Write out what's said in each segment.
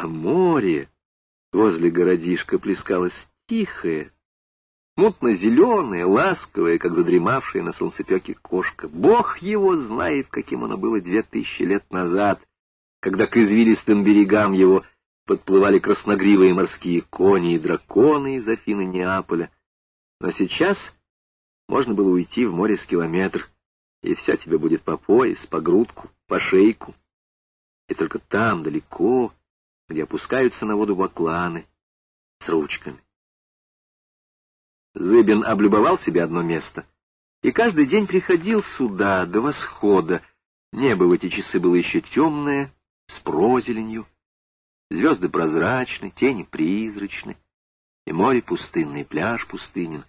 А море возле городишка плескалось тихое, мутно-зеленое, ласковое, как задремавшая на солнцепеке кошка. Бог его знает, каким оно было две тысячи лет назад, когда к извилистым берегам его подплывали красногривые морские кони и драконы из Афины Неаполя. Но сейчас можно было уйти в море с километр, и все тебе будет по пояс, по грудку, по шейку. И только там, далеко, где опускаются на воду бакланы с ручками. Зыбин облюбовал себе одно место и каждый день приходил сюда до восхода. Небо в эти часы было еще темное, с прозеленью. Звезды прозрачны, тени призрачны, и море пустынное, и пляж пустынен,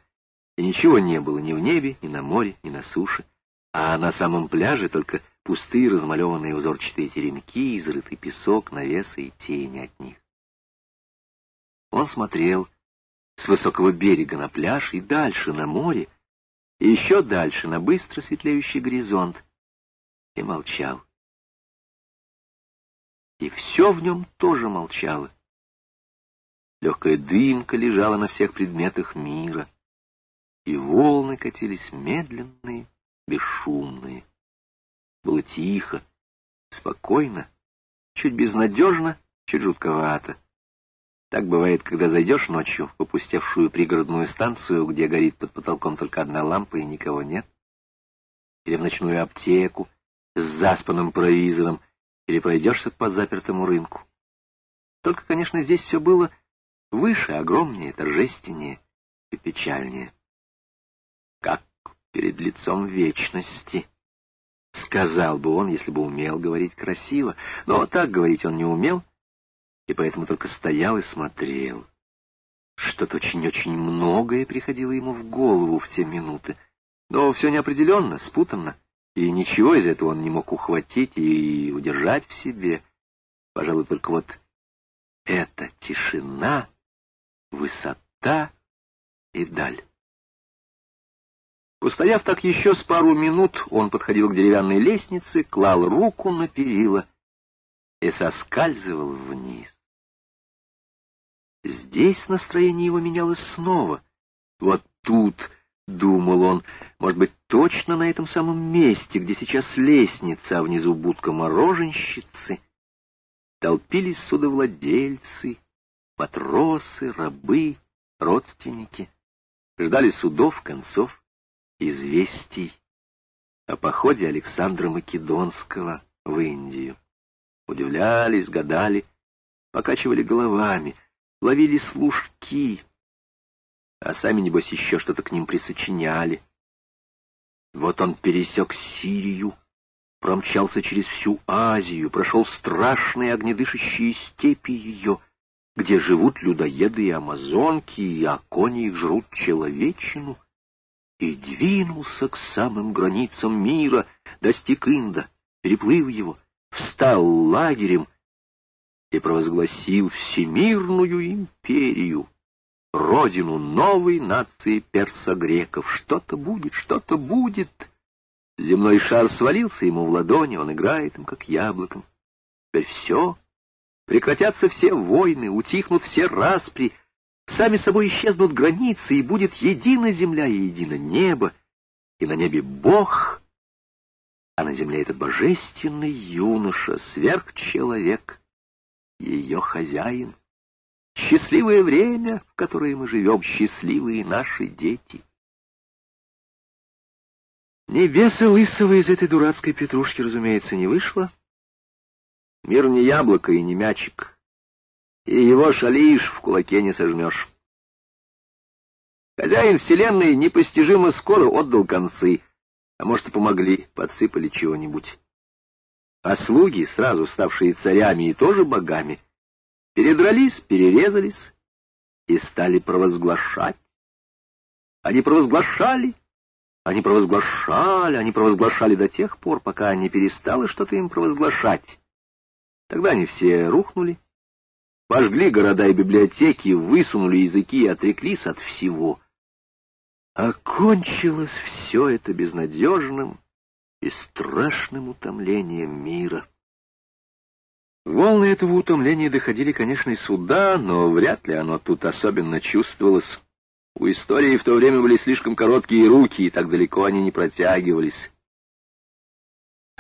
и ничего не было ни в небе, ни на море, ни на суше, а на самом пляже только пустые размалеванные узорчатые теремки, изрытый песок, навесы и тени от них. Он смотрел с высокого берега на пляж и дальше на море, и еще дальше на быстро светлеющий горизонт, и молчал. И все в нем тоже молчало. Легкая дымка лежала на всех предметах мира, и волны катились медленные, бесшумные. Было тихо, спокойно, чуть безнадежно, чуть жутковато. Так бывает, когда зайдешь ночью в опустевшую пригородную станцию, где горит под потолком только одна лампа и никого нет, или в ночную аптеку с заспанным провизором, или пройдешься по запертому рынку. Только, конечно, здесь все было выше, огромнее, торжественнее и печальнее. Как перед лицом вечности, сказал бы он, если бы умел говорить красиво, но так говорить он не умел, и поэтому только стоял и смотрел. Что-то очень-очень многое приходило ему в голову в те минуты, но все неопределенно, спутанно, и ничего из этого он не мог ухватить и удержать в себе. Пожалуй, только вот эта тишина, высота и даль. Постояв так еще с пару минут, он подходил к деревянной лестнице, клал руку на перила и соскальзывал вниз. Здесь настроение его менялось снова. Вот тут, — думал он, — может быть, точно на этом самом месте, где сейчас лестница, а внизу будка мороженщицы, толпились судовладельцы, матросы, рабы, родственники, ждали судов, концов, известий о походе Александра Македонского в Индию. Удивлялись, гадали, покачивали головами — ловили служки, а сами, небось, еще что-то к ним присочиняли. Вот он пересек Сирию, промчался через всю Азию, прошел страшные огнедышащие степи ее, где живут людоеды и амазонки, и окони их жрут человечину, и двинулся к самым границам мира, достиг Инда, переплыл его, встал лагерем — и провозгласил всемирную империю, родину новой нации персо-греков. Что-то будет, что-то будет. Земной шар свалился ему в ладони, он играет им, как яблоком. Теперь все. Прекратятся все войны, утихнут все распри, сами собой исчезнут границы, и будет едина земля и едино небо, и на небе Бог, а на земле этот божественный юноша, сверхчеловек, ее хозяин. Счастливое время, в которое мы живем, счастливые наши дети. Небеса лысого из этой дурацкой петрушки, разумеется, не вышло. Мир не яблоко и не мячик, и его шалишь в кулаке не сожмешь. Хозяин вселенной непостижимо скоро отдал концы, а может и помогли, подсыпали чего-нибудь а слуги, сразу ставшие царями и тоже богами, передрались, перерезались и стали провозглашать. Они провозглашали, они провозглашали, они провозглашали до тех пор, пока не перестало что-то им провозглашать. Тогда они все рухнули, пожгли города и библиотеки, высунули языки и отреклись от всего. Окончилось все это безнадежным, и страшным утомлением мира. Волны этого утомления доходили, конечно, и сюда, но вряд ли оно тут особенно чувствовалось. У истории в то время были слишком короткие руки, и так далеко они не протягивались.